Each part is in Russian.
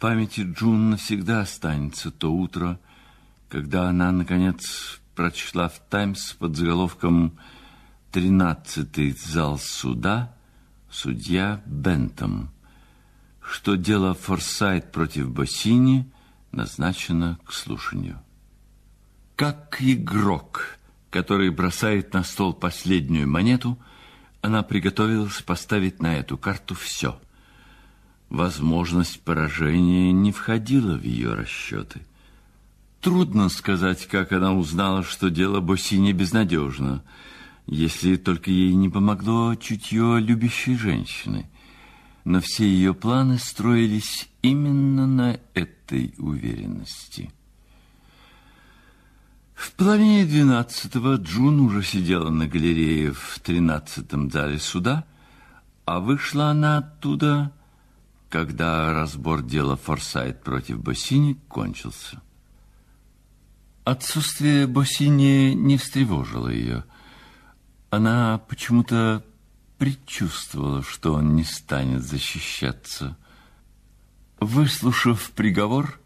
памяти Джун навсегда останется то утро, когда она, наконец, прочла в «Таймс» под заголовком «Тринадцатый зал суда. Судья Бентом», что дело Форсайт против Боссини назначено к слушанию. Как игрок, который бросает на стол последнюю монету, она приготовилась поставить на эту карту все. Возможность поражения не входила в ее расчеты. Трудно сказать, как она узнала, что дело Боссини безнадежно, если только ей не помогло чутье любящей женщины. Но все ее планы строились именно на этой уверенности. В половине двенадцатого Джун уже сидела на галерее в тринадцатом зале суда, а вышла она оттуда, когда разбор дела Форсайт против Боссини кончился. Отсутствие Боссини не встревожило ее. Она почему-то предчувствовала, что он не станет защищаться. Выслушав приговор,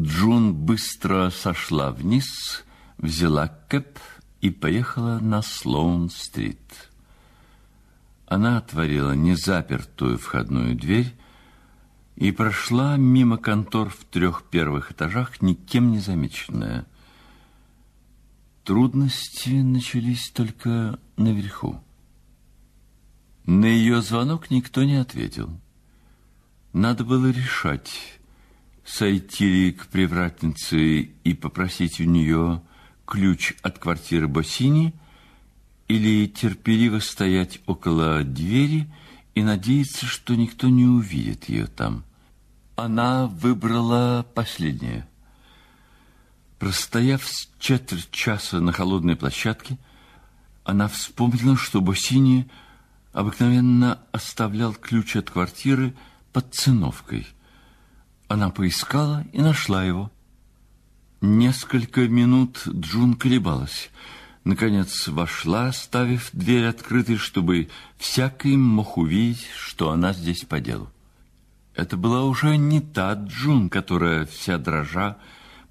Джун быстро сошла вниз, взяла кэп и поехала на Слоун-стрит. Она отворила незапертую входную дверь и прошла мимо контор в трех первых этажах, никем не замеченная. Трудности начались только наверху. На ее звонок никто не ответил. Надо было решать, сойти ли к привратнице и попросить у нее ключ от квартиры Боссини или терпеливо стоять около двери и надеяться, что никто не увидит ее там. Она выбрала последнее – Простояв с четверть часа на холодной площадке, она вспомнила, что Боссини обыкновенно оставлял ключ от квартиры под циновкой. Она поискала и нашла его. Несколько минут Джун колебалась. Наконец вошла, оставив дверь открытой, чтобы всякий мог увидеть, что она здесь по делу. Это была уже не та Джун, которая вся дрожа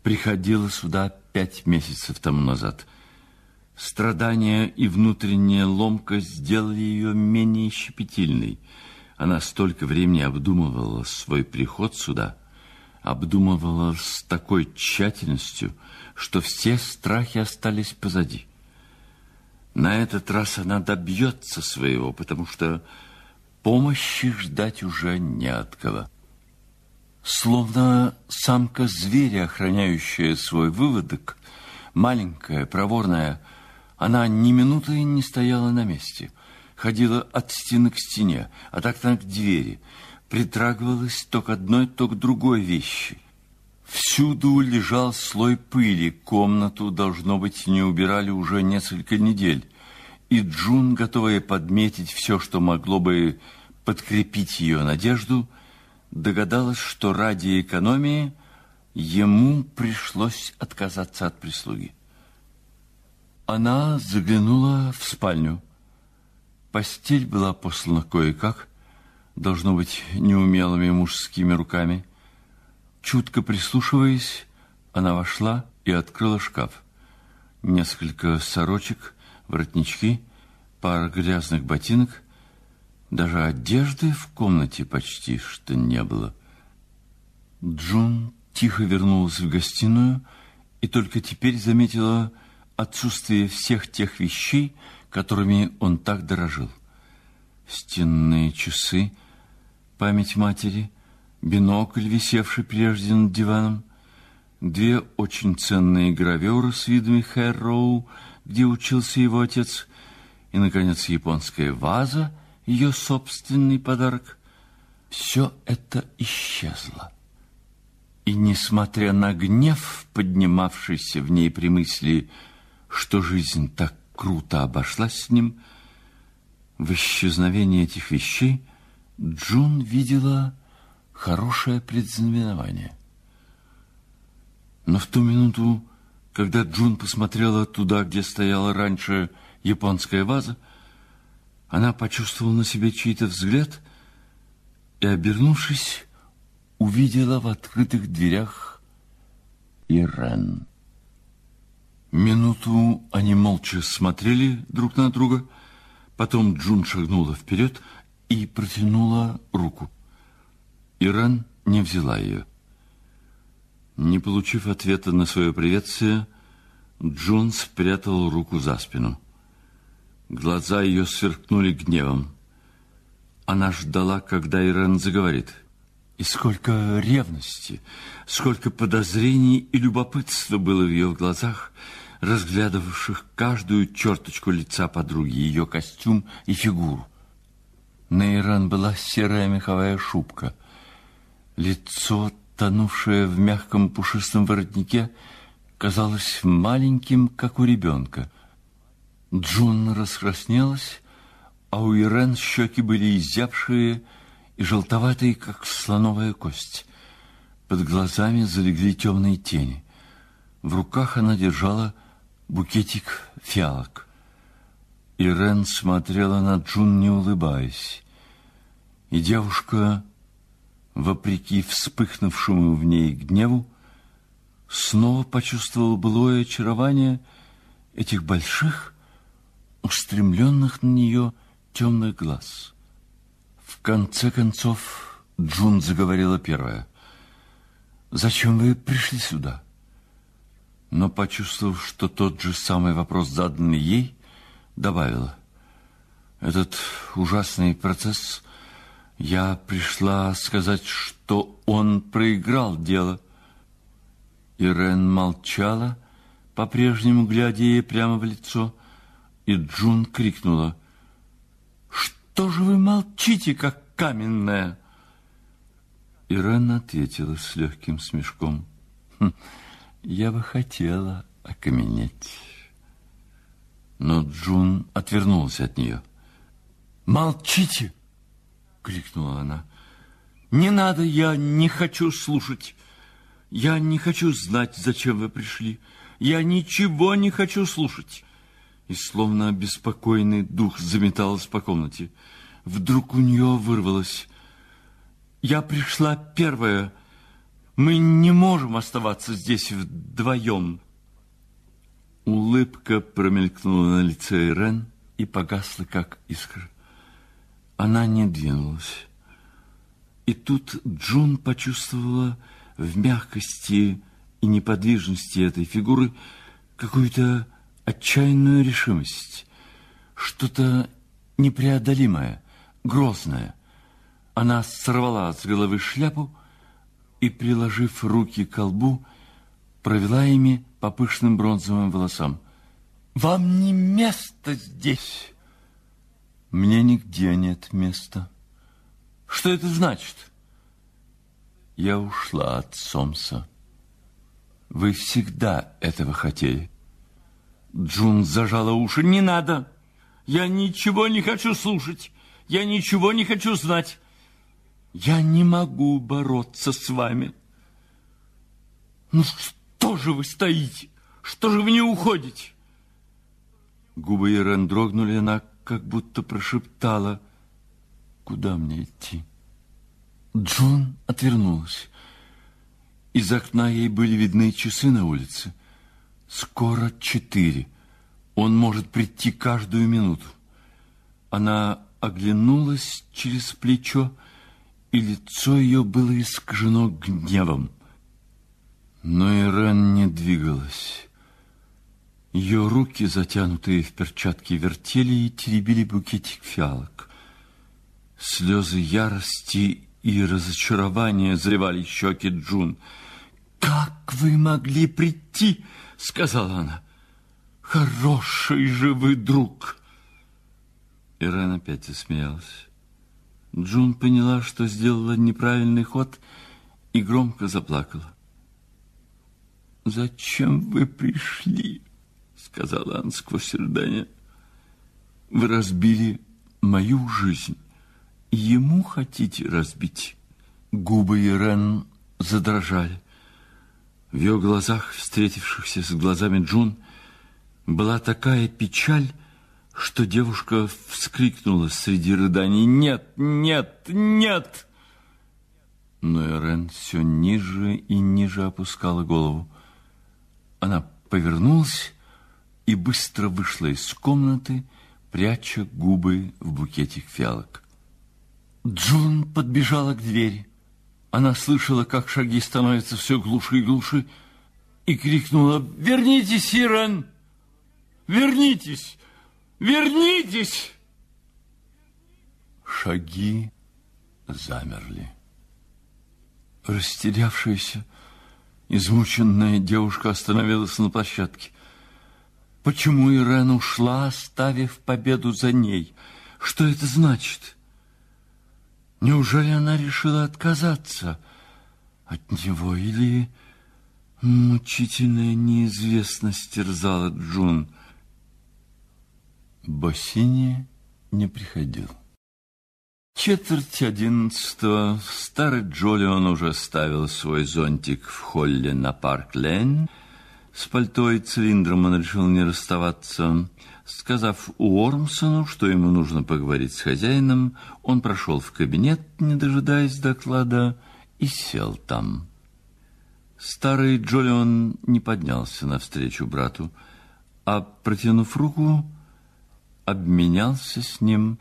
приходила сюда пять месяцев тому назад. Страдания и внутренняя ломка сделали ее менее щепетильной. Она столько времени обдумывала свой приход сюда, обдумывала с такой тщательностью, что все страхи остались позади. На этот раз она добьется своего, потому что помощи ждать уже не от кого. Словно самка зверя, охраняющая свой выводок, маленькая, проворная, она ни минуты не стояла на месте, ходила от стены к стене, от окна к двери, притрагивалась то к одной, то к другой вещи. Всюду лежал слой пыли, комнату, должно быть, не убирали уже несколько недель, и Джун, готовая подметить все, что могло бы подкрепить ее надежду, — догадалась, что ради экономии ему пришлось отказаться от прислуги. Она заглянула в спальню. Постель была послана кое-как, должно быть, неумелыми мужскими руками. Чутко прислушиваясь, она вошла и открыла шкаф. Несколько сорочек, воротнички, пара грязных ботинок — даже одежды в комнате почти что не было. Джун тихо вернулась в гостиную и только теперь заметила отсутствие всех тех вещей, которыми он так дорожил. Стенные часы, память матери, бинокль, висевший прежде над диваном, две очень ценные гравюры с видами Хэрроу, где учился его отец, и, наконец, японская ваза — ее собственный подарок, все это исчезло. И, несмотря на гнев, поднимавшийся в ней при мысли, что жизнь так круто обошлась с ним, в исчезновении этих вещей Джун видела хорошее предзнаменование. Но в ту минуту, когда Джун посмотрела туда, где стояла раньше японская ваза, она почувствовала на себе чей-то взгляд и, обернувшись, увидела в открытых дверях Ирен. Минуту они молча смотрели друг на друга, потом Джун шагнула вперед и протянула руку. Ирен не взяла ее. Не получив ответа на свое приветствие, Джун спрятал руку за спину. Глаза ее сверкнули гневом. Она ждала, когда Ирен заговорит. И сколько ревности, сколько подозрений и любопытства было в ее глазах, разглядывавших каждую черточку лица подруги, ее костюм и фигуру. На Иран была серая меховая шубка. Лицо, тонувшее в мягком пушистом воротнике, казалось маленьким, как у ребенка. Джун раскраснелась, а у Ирен щеки были изябшие и желтоватые, как слоновая кость. Под глазами залегли темные тени. В руках она держала букетик фиалок. Ирен смотрела на Джун, не улыбаясь. И девушка, вопреки вспыхнувшему в ней гневу, снова почувствовала былое очарование этих больших, устремленных на нее темных глаз. В конце концов Джун заговорила первая. «Зачем вы пришли сюда?» но, почувствовав, что тот же самый вопрос заданный ей, добавила. Этот ужасный процесс, я пришла сказать, что он проиграл дело. Ирен молчала, по-прежнему глядя ей прямо в лицо, и Джун крикнула. «Что же вы молчите, как каменная?» Ирен ответила с легким смешком. «Хм, я бы хотела окаменеть. Но Джун отвернулась от нее. «Молчите!» — крикнула она. «Не надо, я не хочу слушать. Я не хочу знать, зачем вы пришли. Я ничего не хочу слушать». И словно беспокойный дух заметалась по комнате. Вдруг у нее вырвалось. «Я пришла первая». Мы не можем оставаться здесь вдвоем. Улыбка промелькнула на лице Ирен и погасла, как искра. Она не двинулась. И тут Джун почувствовала в мягкости и неподвижности этой фигуры какую-то отчаянную решимость, что-то непреодолимое, грозное. Она сорвала с головы шляпу и, приложив руки к колбу, провела ими по пышным бронзовым волосам. «Вам не место здесь!» «Мне нигде нет места». «Что это значит?» «Я ушла от Сомса. Вы всегда этого хотели». Джун зажала уши. «Не надо! Я ничего не хочу слушать! Я ничего не хочу знать! Я не могу бороться с вами. Ну что же вы стоите? Что же вы не уходите? Губы Ирен дрогнули, она как будто прошептала. Куда мне идти? Джон отвернулась. Из окна ей были видны часы на улице. Скоро четыре. Он может прийти каждую минуту. Она оглянулась через плечо и лицо ее было искажено гневом. Но Ирен не двигалась. Ее руки, затянутые в перчатки, вертели и теребили букетик фиалок. Слезы ярости и разочарования заливали щеки Джун. «Как вы могли прийти?» — сказала она. «Хороший же вы друг!» Ирен опять засмеялась. Джун поняла, что сделала неправильный ход и громко заплакала. «Зачем вы пришли?» — сказала она сквозь рыдание. «Вы разбили мою жизнь. Ему хотите разбить?» Губы Ирен задрожали. В ее глазах, встретившихся с глазами Джун, была такая печаль, что девушка вскрикнула среди рыданий. «Нет, нет, нет!» Но Ирен все ниже и ниже опускала голову. Она повернулась и быстро вышла из комнаты, пряча губы в букетик фиалок. Джун подбежала к двери. Она слышала, как шаги становятся все глуше и глуше, и крикнула «Вернитесь, Ирен! Вернитесь! Вернитесь!» Шаги замерли. Растерявшаяся, измученная девушка остановилась на площадке. Почему Ирен ушла, оставив победу за ней? Что это значит? Неужели она решила отказаться от него? Или мучительная неизвестность терзала Джун? Боссини не приходил. Четверть одиннадцатого старый Джолион уже ставил свой зонтик в холле на Парк-Лейн. С пальто и цилиндром он решил не расставаться. Сказав Уормсону, что ему нужно поговорить с хозяином, он прошел в кабинет, не дожидаясь доклада, и сел там. Старый Джолион не поднялся навстречу брату, а, протянув руку, обменялся с ним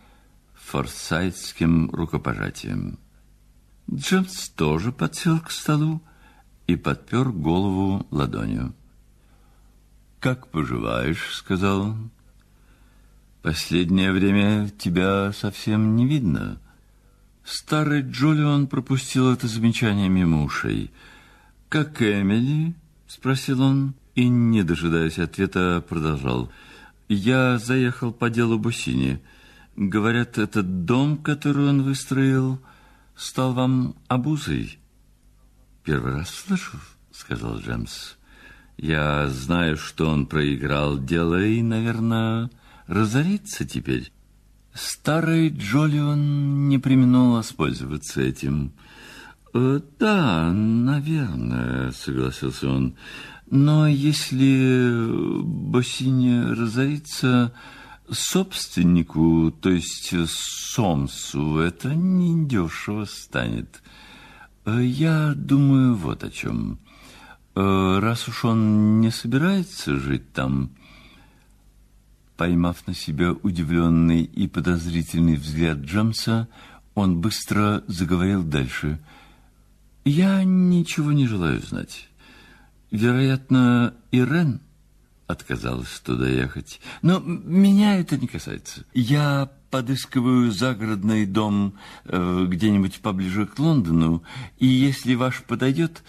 форсайтским рукопожатием. Джемс тоже подсел к столу и подпер голову ладонью. «Как поживаешь?» — сказал он. «Последнее время тебя совсем не видно». Старый Джолион пропустил это замечание мимо ушей. «Как Эмили?» — спросил он и, не дожидаясь ответа, продолжал. «Я заехал по делу Бусини. Говорят, этот дом, который он выстроил, стал вам обузой». «Первый раз слышу», — сказал Джемс. «Я знаю, что он проиграл дело и, наверное, разорится теперь». Старый Джолион не применул воспользоваться этим. «Э, «Да, наверное», — согласился он. «Но если Боссини разорится, собственнику, то есть Сомсу, это недешево станет. Э, я думаю вот о чем. Э, раз уж он не собирается жить там, поймав на себя удивленный и подозрительный взгляд Джемса, он быстро заговорил дальше. «Я ничего не желаю знать. Вероятно, Ирен отказалась туда ехать. Но меня это не касается. Я подыскиваю загородный дом э, где-нибудь поближе к Лондону, и если ваш подойдет,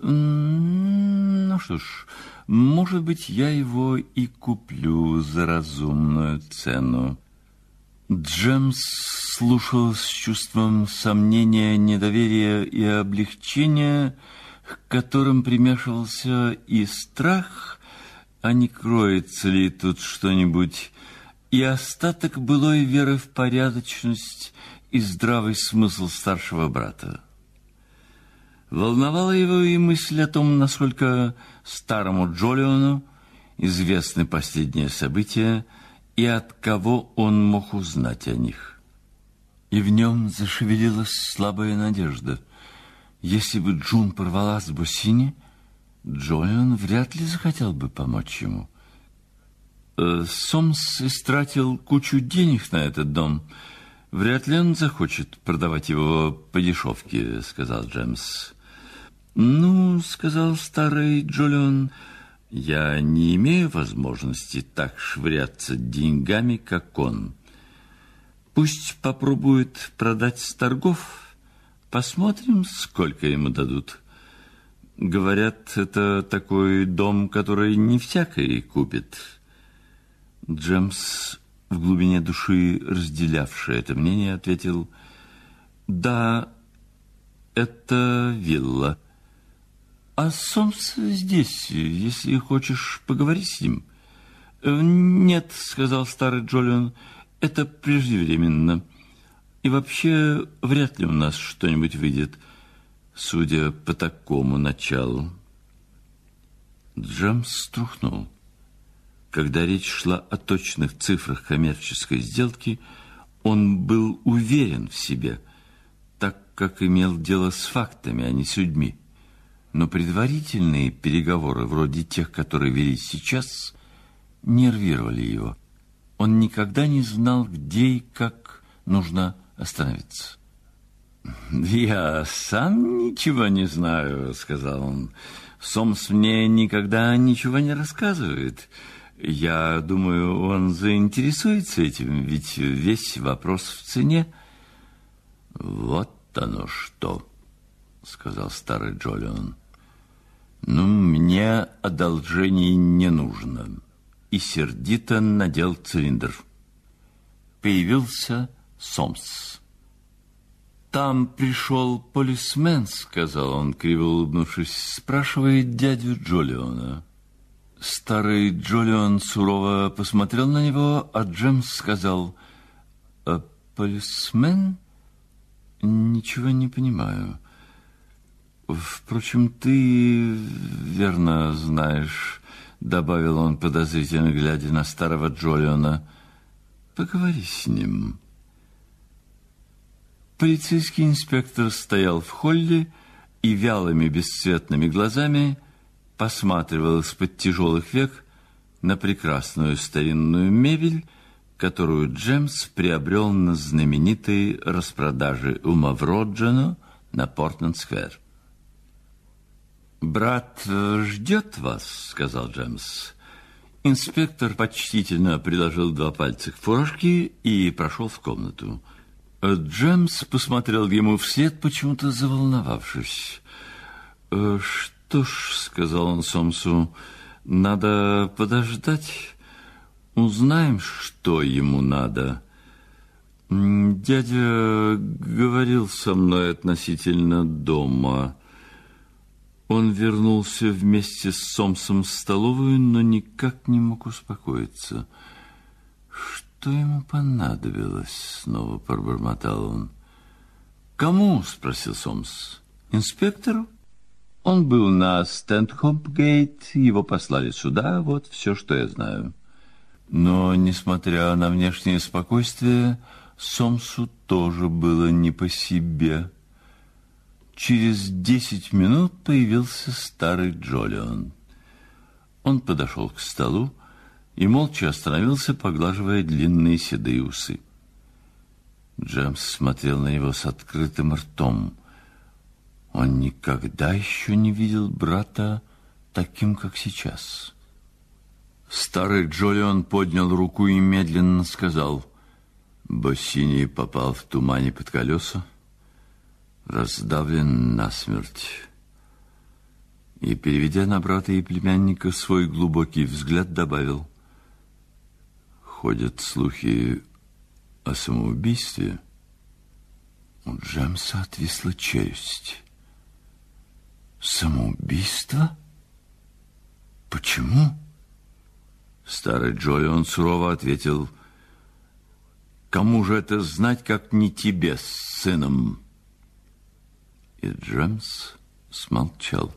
ну что ж, может быть, я его и куплю за разумную цену. Джемс слушал с чувством сомнения, недоверия и облегчения, к которым примешивался и страх, а не кроется ли тут что-нибудь, и остаток былой веры в порядочность и здравый смысл старшего брата. Волновала его и мысль о том, насколько старому Джолиону известны последние события и от кого он мог узнать о них. И в нем зашевелилась слабая надежда. Если бы Джун порвала с Босини, Джолион вряд ли захотел бы помочь ему. Э, Сомс истратил кучу денег на этот дом. Вряд ли он захочет продавать его по дешевке, сказал Джемс. Ну, сказал старый Джолион, я не имею возможности так швыряться деньгами, как он. Пусть попробует продать с торгов. Посмотрим, сколько ему дадут. Говорят, это такой дом, который не всякий купит. Джемс, в глубине души разделявший это мнение, ответил, «Да, это вилла. А Сомс здесь, если хочешь поговорить с ним». «Нет», — сказал старый Джолион, — «это преждевременно. И вообще, вряд ли у нас что-нибудь выйдет» судя по такому началу. Джемс струхнул. Когда речь шла о точных цифрах коммерческой сделки, он был уверен в себе, так как имел дело с фактами, а не с людьми. Но предварительные переговоры, вроде тех, которые велись сейчас, нервировали его. Он никогда не знал, где и как нужно остановиться. «Я сам ничего не знаю», — сказал он. «Сомс мне никогда ничего не рассказывает. Я думаю, он заинтересуется этим, ведь весь вопрос в цене». «Вот оно что», — сказал старый Джолион. «Ну, мне одолжений не нужно». И сердито надел цилиндр. Появился Сомс. «Там пришел полисмен», — сказал он, криво улыбнувшись, спрашивает дядю Джолиона. Старый Джолион сурово посмотрел на него, а Джемс сказал, «А полисмен?» Ничего не понимаю. Впрочем, ты верно знаешь, добавил он подозрительно, глядя на старого Джолиона. Поговори с ним. Полицейский инспектор стоял в холле и вялыми бесцветными глазами посматривал из-под тяжелых век на прекрасную старинную мебель, которую Джемс приобрел на знаменитой распродаже у Мавроджано на Портленд-сквер. «Брат ждет вас», — сказал Джемс. Инспектор почтительно приложил два пальца к фуражке и прошел в комнату. Джемс посмотрел ему вслед, почему-то заволновавшись. «Э, «Что ж», — сказал он Сомсу, — «надо подождать». Узнаем, что ему надо. Дядя говорил со мной относительно дома. Он вернулся вместе с Сомсом в столовую, но никак не мог успокоиться. Что ему понадобилось? Снова пробормотал он. Кому? Спросил Сомс. Инспектору? Он был на Стендхоп-гейт, его послали сюда, вот все, что я знаю. Но, несмотря на внешнее спокойствие, Сомсу тоже было не по себе. Через десять минут появился старый Джолион. Он подошел к столу и молча остановился, поглаживая длинные седые усы. Джемс смотрел на него с открытым ртом. Он никогда еще не видел брата таким, как сейчас. Старый Джолион поднял руку и медленно сказал, Боссини попал в тумане под колеса, раздавлен насмерть. И, переведя на брата и племянника свой глубокий взгляд, добавил, ходят слухи о самоубийстве. У Джемса отвисла челюсть. Самоубийство? Почему? Старый Джолион сурово ответил, «Кому же это знать, как не тебе с сыном?» И Джемс смолчал.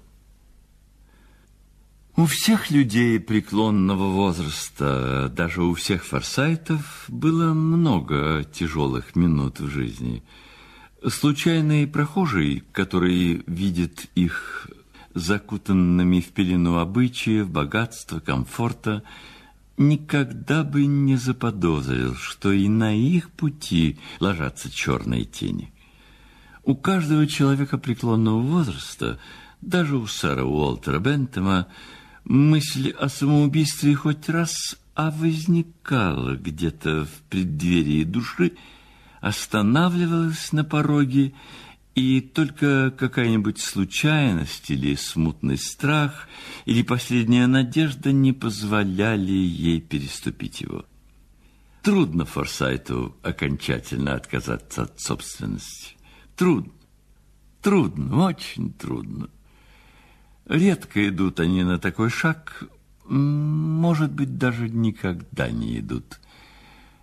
У всех людей преклонного возраста, даже у всех форсайтов, было много тяжелых минут в жизни. Случайный прохожий, который видит их закутанными в пелену обычаев, богатства, комфорта, никогда бы не заподозрил, что и на их пути ложатся черные тени. У каждого человека преклонного возраста, даже у сэра Уолтера Бентема, мысль о самоубийстве хоть раз, а возникала где-то в преддверии души, останавливалась на пороге и только какая-нибудь случайность или смутный страх или последняя надежда не позволяли ей переступить его. Трудно Форсайту окончательно отказаться от собственности. Трудно, трудно, очень трудно. Редко идут они на такой шаг, может быть, даже никогда не идут.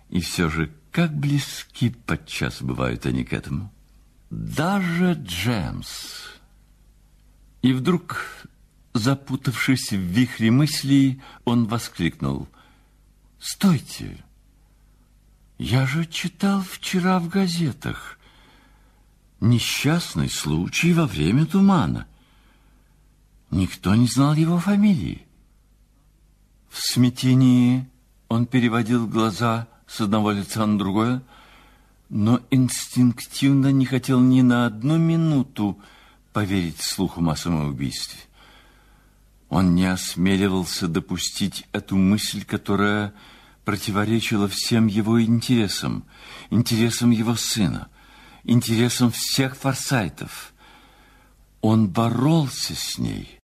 И все же, как близки подчас бывают они к этому. Даже Джемс. И вдруг, запутавшись в вихре мыслей, он воскликнул. «Стойте! Я же читал вчера в газетах. Несчастный случай во время тумана. Никто не знал его фамилии. В смятении он переводил глаза с одного лица на другое, но инстинктивно не хотел ни на одну минуту поверить слуху о самоубийстве. Он не осмеливался допустить эту мысль, которая противоречила всем его интересам, интересам его сына, интересам всех форсайтов. Он боролся с ней.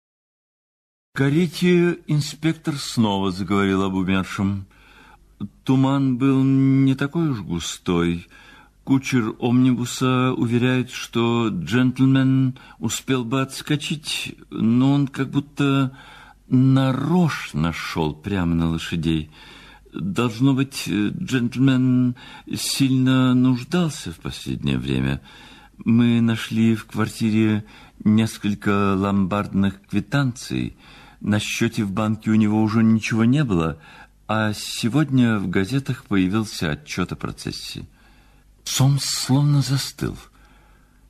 В карете инспектор снова заговорил об умершем. Туман был не такой уж густой. Кучер омнибуса уверяет, что джентльмен успел бы отскочить, но он как будто нарочно шел прямо на лошадей. Должно быть, джентльмен сильно нуждался в последнее время. Мы нашли в квартире несколько ломбардных квитанций – на счете в банке у него уже ничего не было, а сегодня в газетах появился отчет о процессе. Сомс словно застыл.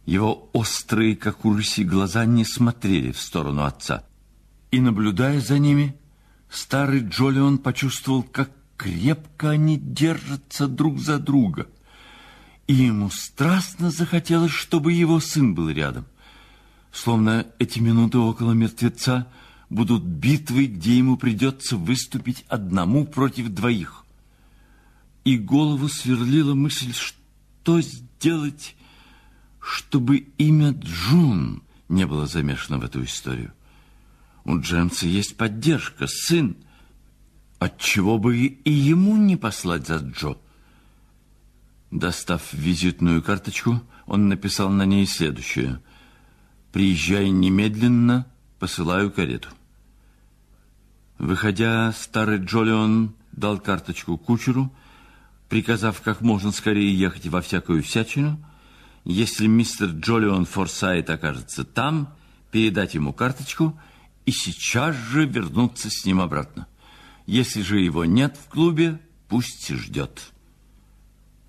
Его острые, как у рыси, глаза не смотрели в сторону отца. И, наблюдая за ними, старый Джолион почувствовал, как крепко они держатся друг за друга. И ему страстно захотелось, чтобы его сын был рядом. Словно эти минуты около мертвеца – будут битвы, где ему придется выступить одному против двоих. И голову сверлила мысль, что сделать, чтобы имя Джун не было замешано в эту историю. У Джемса есть поддержка, сын. Отчего бы и ему не послать за Джо? Достав визитную карточку, он написал на ней следующее. «Приезжай немедленно, посылаю карету». Выходя, старый Джолион дал карточку кучеру, приказав как можно скорее ехать во всякую всячину. Если мистер Джолион Форсайт окажется там, передать ему карточку и сейчас же вернуться с ним обратно. Если же его нет в клубе, пусть ждет.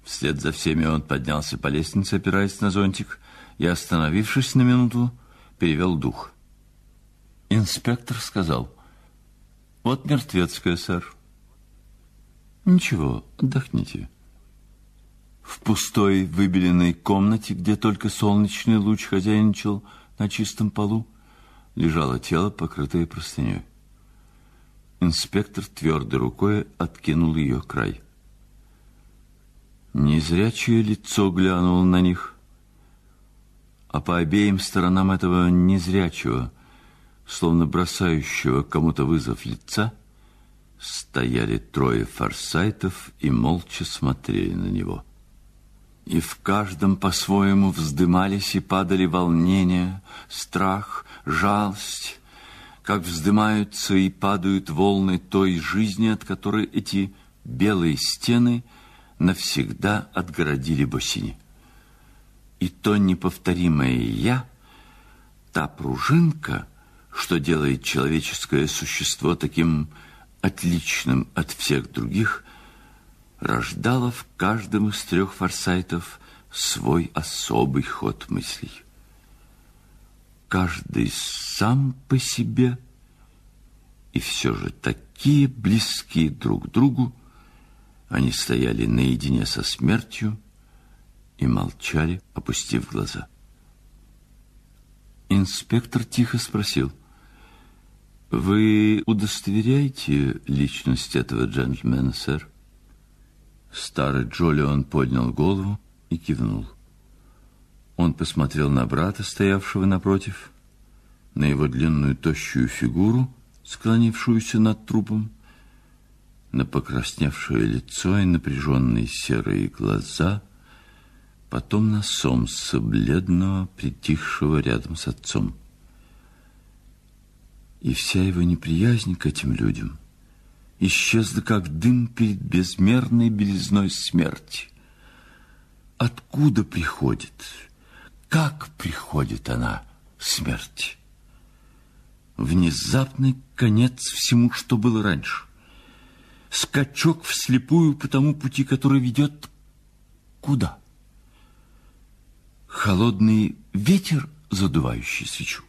Вслед за всеми он поднялся по лестнице, опираясь на зонтик, и, остановившись на минуту, перевел дух. Инспектор сказал, вот мертвецкая, сэр. Ничего, отдохните. В пустой выбеленной комнате, где только солнечный луч хозяйничал на чистом полу, лежало тело, покрытое простыней. Инспектор твердой рукой откинул ее край. Незрячее лицо глянуло на них, а по обеим сторонам этого незрячего словно бросающего кому-то вызов лица, стояли трое форсайтов и молча смотрели на него. И в каждом по-своему вздымались и падали волнения, страх, жалость, как вздымаются и падают волны той жизни, от которой эти белые стены навсегда отгородили Босини. И то неповторимое «я», та пружинка — что делает человеческое существо таким отличным от всех других, рождало в каждом из трех форсайтов свой особый ход мыслей. Каждый сам по себе, и все же такие близкие друг другу, они стояли наедине со смертью и молчали, опустив глаза. Инспектор тихо спросил — вы удостоверяете личность этого джентльмена, сэр? Старый Джолион поднял голову и кивнул. Он посмотрел на брата, стоявшего напротив, на его длинную тощую фигуру, склонившуюся над трупом, на покрасневшее лицо и напряженные серые глаза, потом на Сомса, бледного, притихшего рядом с отцом и вся его неприязнь к этим людям исчезла, как дым перед безмерной белизной смерти. Откуда приходит, как приходит она, смерть? Внезапный конец всему, что было раньше. Скачок вслепую по тому пути, который ведет куда? холодный ветер, задувающий свечу,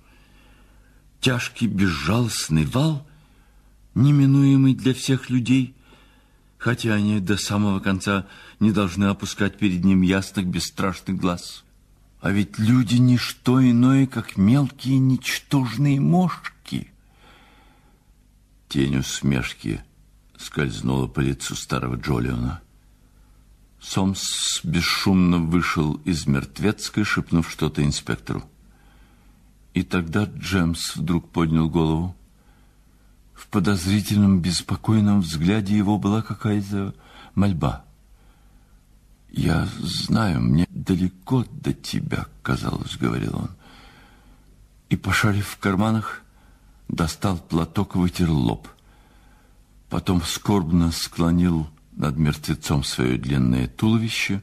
тяжкий безжалостный вал, неминуемый для всех людей, хотя они до самого конца не должны опускать перед ним ясных бесстрашных глаз. А ведь люди не что иное, как мелкие ничтожные мошки. Тень усмешки скользнула по лицу старого Джолиона. Сомс бесшумно вышел из мертвецкой, шепнув что-то инспектору. И тогда Джемс вдруг поднял голову. В подозрительном, беспокойном взгляде его была какая-то мольба. «Я знаю, мне далеко до тебя, казалось», — говорил он. И, пошарив в карманах, достал платок и вытер лоб. Потом скорбно склонил над мертвецом свое длинное туловище,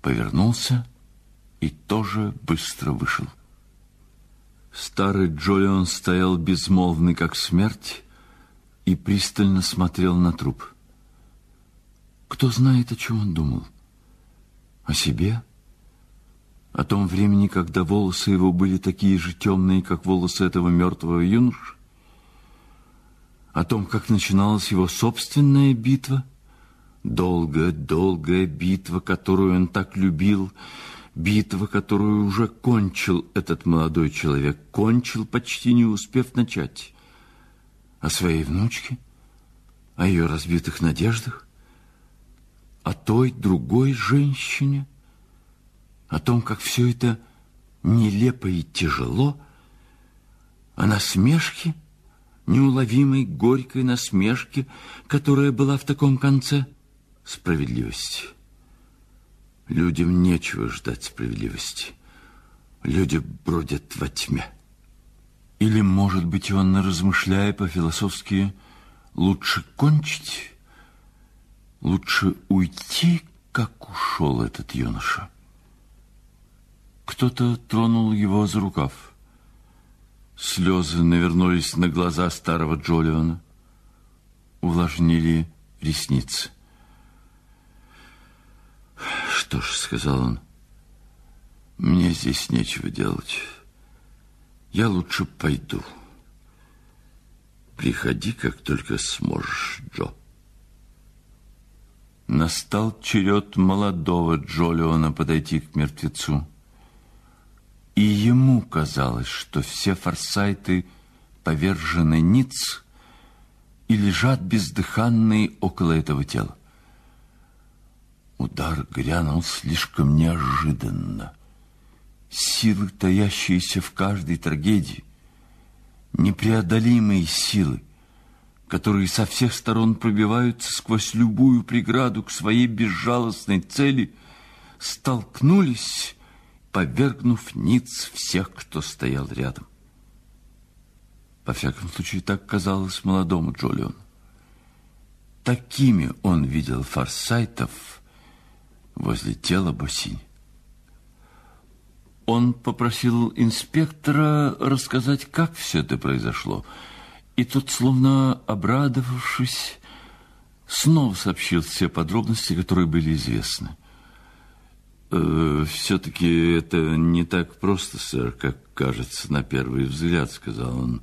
повернулся и тоже быстро вышел. Старый Джолион стоял безмолвный, как смерть, и пристально смотрел на труп. Кто знает, о чем он думал? О себе? О том времени, когда волосы его были такие же темные, как волосы этого мертвого юноши? О том, как начиналась его собственная битва? Долгая, долгая битва, которую он так любил, битва, которую уже кончил этот молодой человек, кончил, почти не успев начать. О своей внучке, о ее разбитых надеждах, о той другой женщине, о том, как все это нелепо и тяжело, о насмешке, неуловимой горькой насмешке, которая была в таком конце справедливости. Людям нечего ждать справедливости. Люди бродят во тьме. Или, может быть, он, размышляя по-философски, лучше кончить, лучше уйти, как ушел этот юноша. Кто-то тронул его за рукав. Слезы навернулись на глаза старого Джолиона, увлажнили ресницы. «Что ж», — сказал он, — «мне здесь нечего делать. Я лучше пойду. Приходи, как только сможешь, Джо». Настал черед молодого Джолиона подойти к мертвецу. И ему казалось, что все форсайты повержены ниц и лежат бездыханные около этого тела. Удар грянул слишком неожиданно. Силы, таящиеся в каждой трагедии, непреодолимые силы, которые со всех сторон пробиваются сквозь любую преграду к своей безжалостной цели, столкнулись, повергнув ниц всех, кто стоял рядом. По всяком случае, так казалось молодому Джолиону. Такими он видел форсайтов, возле тела Босини. Он попросил инспектора рассказать, как все это произошло, и тот, словно обрадовавшись, снова сообщил все подробности, которые были известны. «Э, «Все-таки это не так просто, сэр, как кажется на первый взгляд», — сказал он.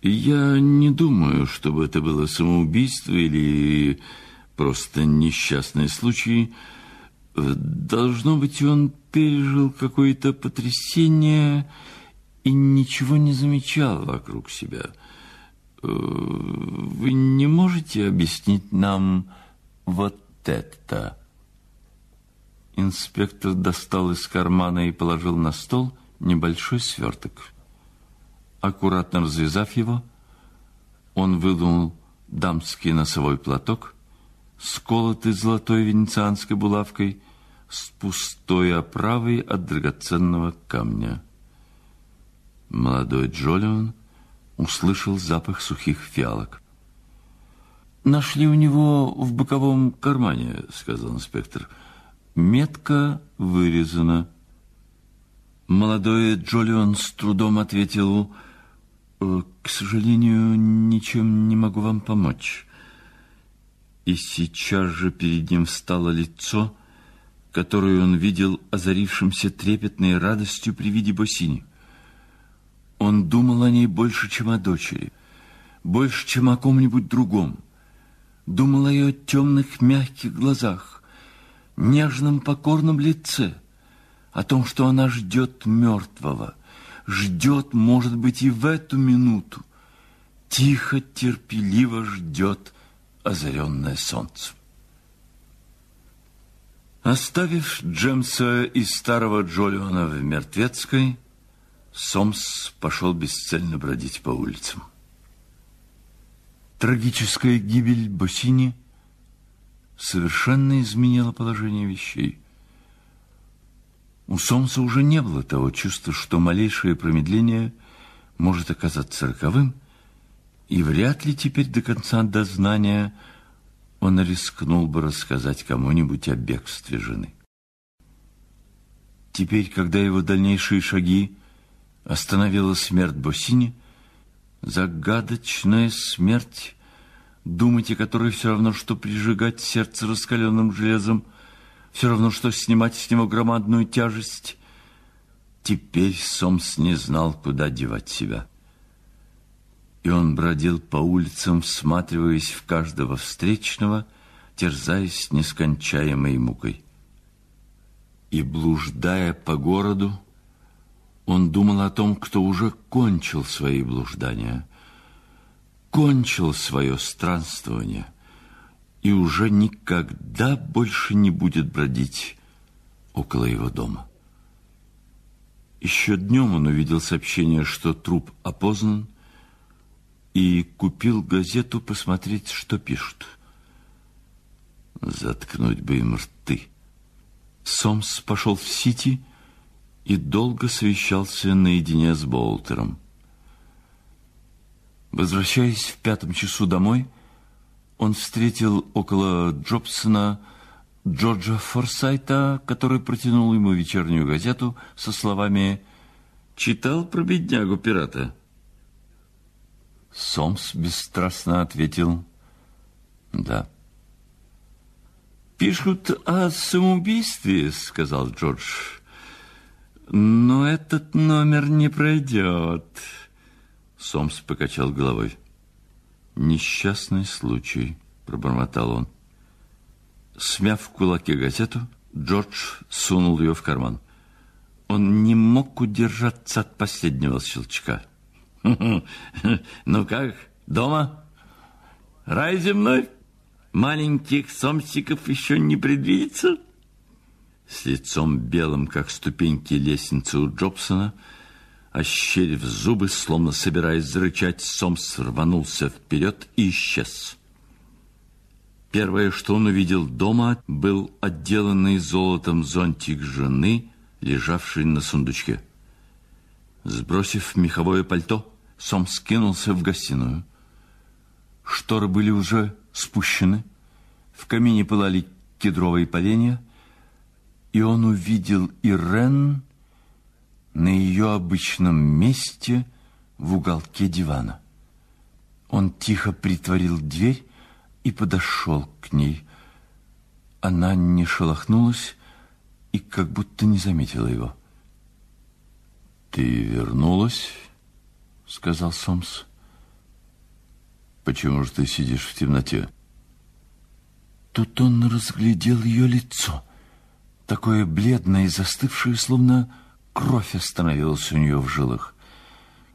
«Я не думаю, чтобы это было самоубийство или просто несчастный случай». Должно быть, он пережил какое-то потрясение и ничего не замечал вокруг себя. Вы не можете объяснить нам вот это? Инспектор достал из кармана и положил на стол небольшой сверток. Аккуратно развязав его, он вынул дамский носовой платок – сколотый золотой венецианской булавкой с пустой оправой от драгоценного камня. Молодой Джолион услышал запах сухих фиалок. «Нашли у него в боковом кармане», — сказал инспектор. «Метка вырезана». Молодой Джолион с трудом ответил, «Э, «К сожалению, ничем не могу вам помочь» и сейчас же перед ним встало лицо, которую он видел озарившимся трепетной радостью при виде Босини. Он думал о ней больше, чем о дочери, больше, чем о ком-нибудь другом. Думал о ее темных мягких глазах, нежном покорном лице, о том, что она ждет мертвого, ждет, может быть, и в эту минуту, тихо, терпеливо ждет озаренное солнце. Оставив Джемса и старого Джолиона в Мертвецкой, Сомс пошел бесцельно бродить по улицам. Трагическая гибель Босини совершенно изменила положение вещей. У Сомса уже не было того чувства, что малейшее промедление может оказаться роковым, и вряд ли теперь до конца дознания он рискнул бы рассказать кому-нибудь о бегстве жены. Теперь, когда его дальнейшие шаги остановила смерть Босини, загадочная смерть, думать о которой все равно, что прижигать сердце раскаленным железом, все равно, что снимать с него громадную тяжесть. Теперь Сомс не знал, куда девать себя. И он бродил по улицам, всматриваясь в каждого встречного, терзаясь нескончаемой мукой. И, блуждая по городу, он думал о том, кто уже кончил свои блуждания, кончил свое странствование и уже никогда больше не будет бродить около его дома. Еще днем он увидел сообщение, что труп опознан, и купил газету посмотреть, что пишут. Заткнуть бы им рты. Сомс пошел в Сити и долго совещался наедине с Болтером. Возвращаясь в пятом часу домой, он встретил около Джобсона Джорджа Форсайта, который протянул ему вечернюю газету со словами «Читал про беднягу-пирата?» Сомс бесстрастно ответил «Да». «Пишут о самоубийстве», — сказал Джордж. Но этот номер не пройдет. Сомс покачал головой. Несчастный случай, пробормотал он. Смяв в кулаке газету, Джордж сунул ее в карман. Он не мог удержаться от последнего щелчка. «Ну как, дома? Рай земной? Маленьких сомсиков еще не предвидится?» С лицом белым, как ступеньки лестницы у Джобсона, ощерив зубы, словно собираясь зарычать, Сомс рванулся вперед и исчез. Первое, что он увидел дома, был отделанный золотом зонтик жены, лежавший на сундучке. Сбросив меховое пальто, Сомс кинулся в гостиную. Шторы были уже спущены, в камине пылали кедровые поленья, и он увидел Ирен на ее обычном месте в уголке дивана. Он тихо притворил дверь и подошел к ней. Она не шелохнулась и как будто не заметила его. «Ты вернулась?» — сказал Сомс. «Почему же ты сидишь в темноте?» Тут он разглядел ее лицо — такое бледное и застывшее, словно кровь остановилась у нее в жилах.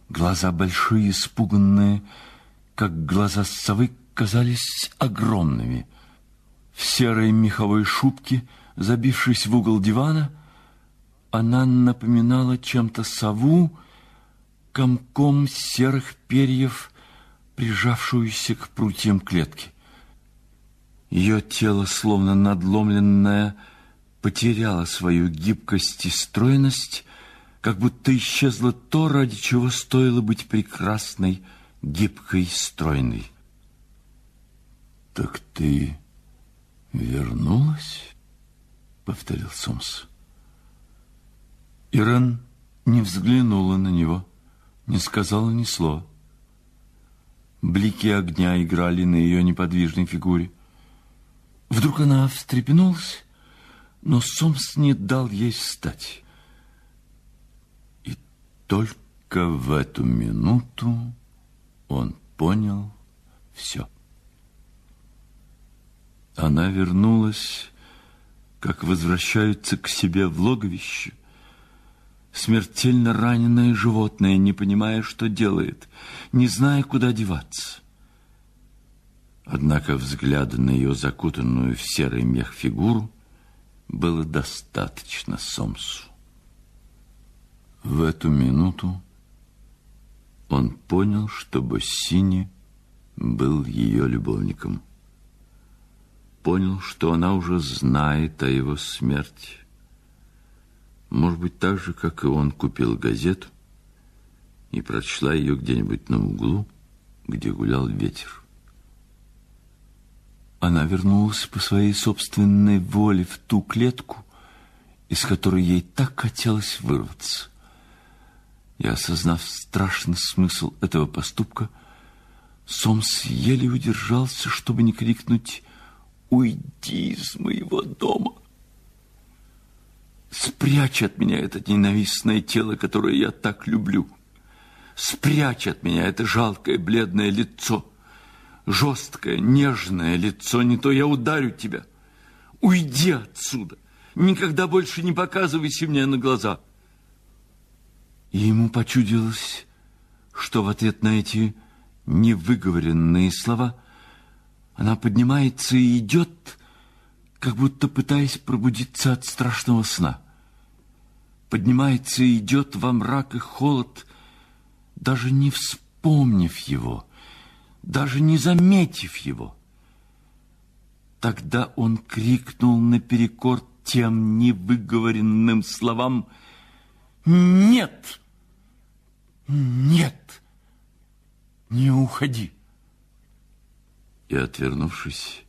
Глаза большие, испуганные, как глаза совы, казались огромными. В серой меховой шубке, забившись в угол дивана, она напоминала чем-то сову, комком серых перьев, прижавшуюся к прутьям клетки. Ее тело, словно надломленное, потеряла свою гибкость и стройность, как будто исчезло то, ради чего стоило быть прекрасной, гибкой, стройной. «Так ты вернулась?» — повторил Сомс. Ирен не взглянула на него, не сказала ни слова. Блики огня играли на ее неподвижной фигуре. Вдруг она встрепенулась Но Сомс не дал ей встать. И только в эту минуту он понял все. Она вернулась, как возвращаются к себе в логовище, смертельно раненое животное, не понимая, что делает, не зная, куда деваться. Однако взгляда на ее закутанную в серый мех фигуру было достаточно Сомсу. В эту минуту он понял, что Боссини был ее любовником. Понял, что она уже знает о его смерти. Может быть, так же, как и он купил газету и прочла ее где-нибудь на углу, где гулял ветер. Она вернулась по своей собственной воле в ту клетку, из которой ей так хотелось вырваться. И, осознав страшный смысл этого поступка, Сомс еле удержался, чтобы не крикнуть «Уйди из моего дома!» Спрячь от меня это ненавистное тело, которое я так люблю. Спрячь от меня это жалкое бледное лицо жесткое, нежное лицо, не то я ударю тебя. Уйди отсюда. Никогда больше не показывайся мне на глаза. И ему почудилось, что в ответ на эти невыговоренные слова она поднимается и идет, как будто пытаясь пробудиться от страшного сна. Поднимается и идет во мрак и холод, даже не вспомнив его — даже не заметив его. Тогда он крикнул наперекор тем невыговоренным словам «Нет! Нет! Не уходи!» И, отвернувшись,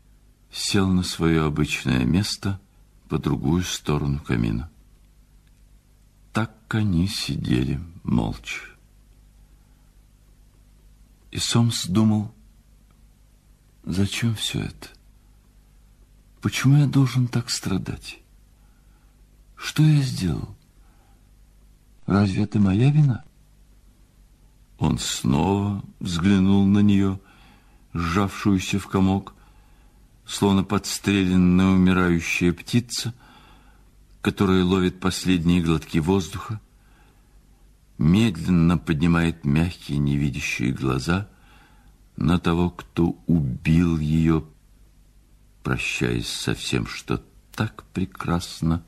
сел на свое обычное место по другую сторону камина. Так они сидели молча. И Сомс думал, зачем все это? Почему я должен так страдать? Что я сделал? Разве это моя вина? Он снова взглянул на нее, сжавшуюся в комок, словно подстреленная умирающая птица, которая ловит последние глотки воздуха, медленно поднимает мягкие невидящие глаза на того, кто убил ее, прощаясь со всем, что так прекрасно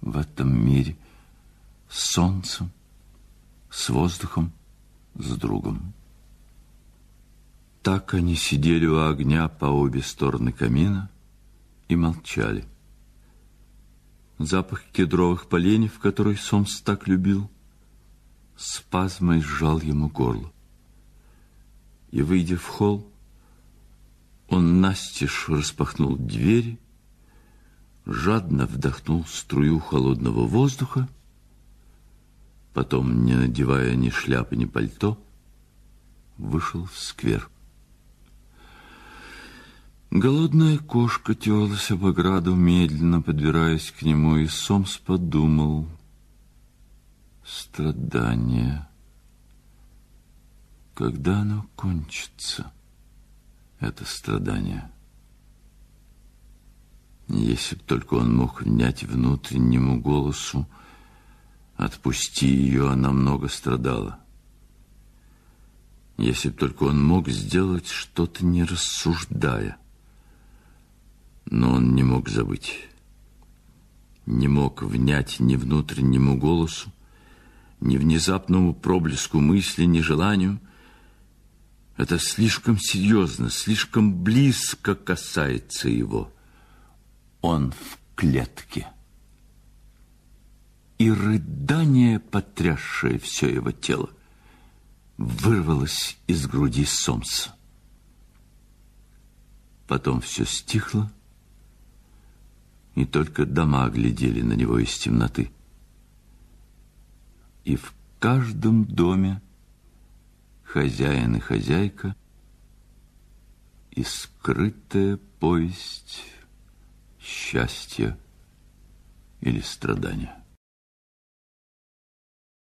в этом мире, с солнцем, с воздухом, с другом. Так они сидели у огня по обе стороны камина и молчали. Запах кедровых поленьев, который Сомс так любил, спазмой сжал ему горло. И, выйдя в холл, он настежь распахнул двери, жадно вдохнул струю холодного воздуха, потом, не надевая ни шляпы, ни пальто, вышел в сквер. Голодная кошка терлась об ограду, медленно подбираясь к нему, и Сомс подумал, страдание. Когда оно кончится, это страдание? Если б только он мог внять внутреннему голосу, отпусти ее, она много страдала. Если б только он мог сделать что-то, не рассуждая. Но он не мог забыть. Не мог внять ни внутреннему голосу, ни внезапному проблеску мысли, ни желанию. Это слишком серьезно, слишком близко касается его. Он в клетке. И рыдание, потрясшее все его тело, вырвалось из груди Сомса. Потом все стихло, и только дома глядели на него из темноты и в каждом доме хозяин и хозяйка и скрытая повесть счастья или страдания.